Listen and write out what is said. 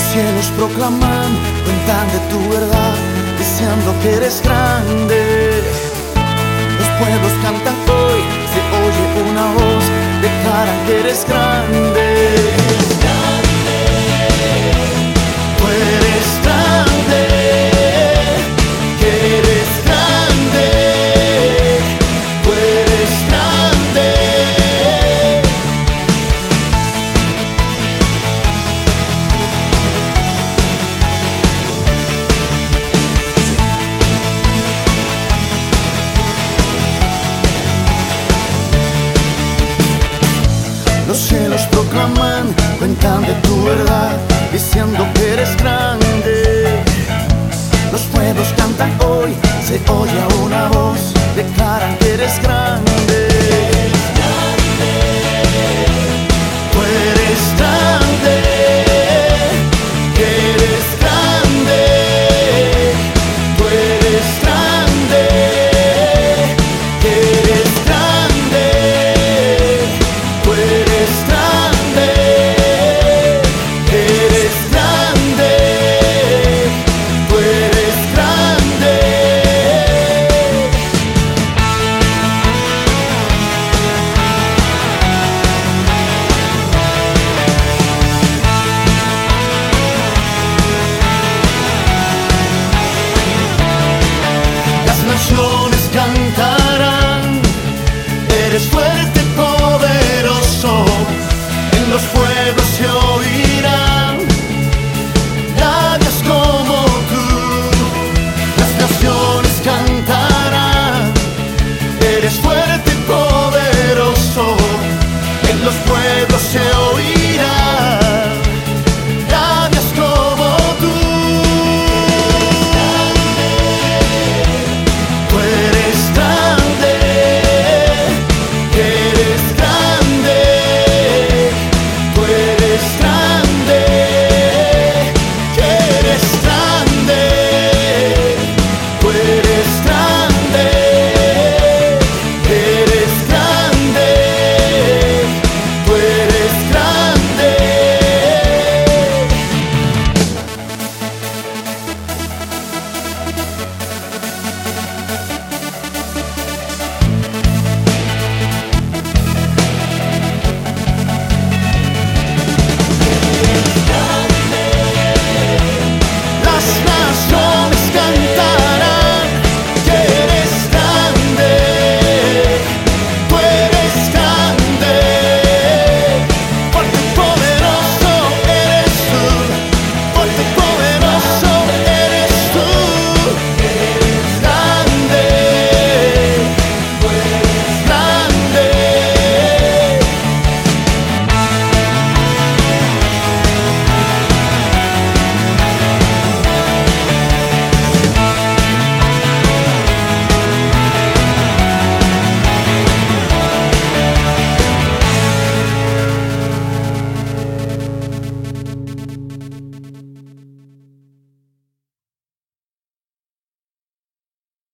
cielos proclaman, cuentan de tu verdad, diciendo que eres grande. Los pueblos cantan hoy, se oye una voz, declaran que eres grande. Cuentan de tu verdad, diciendo que eres grande. Los pueblos cantan hoy, se oye una voz, declaran que eres grande. just play. sky.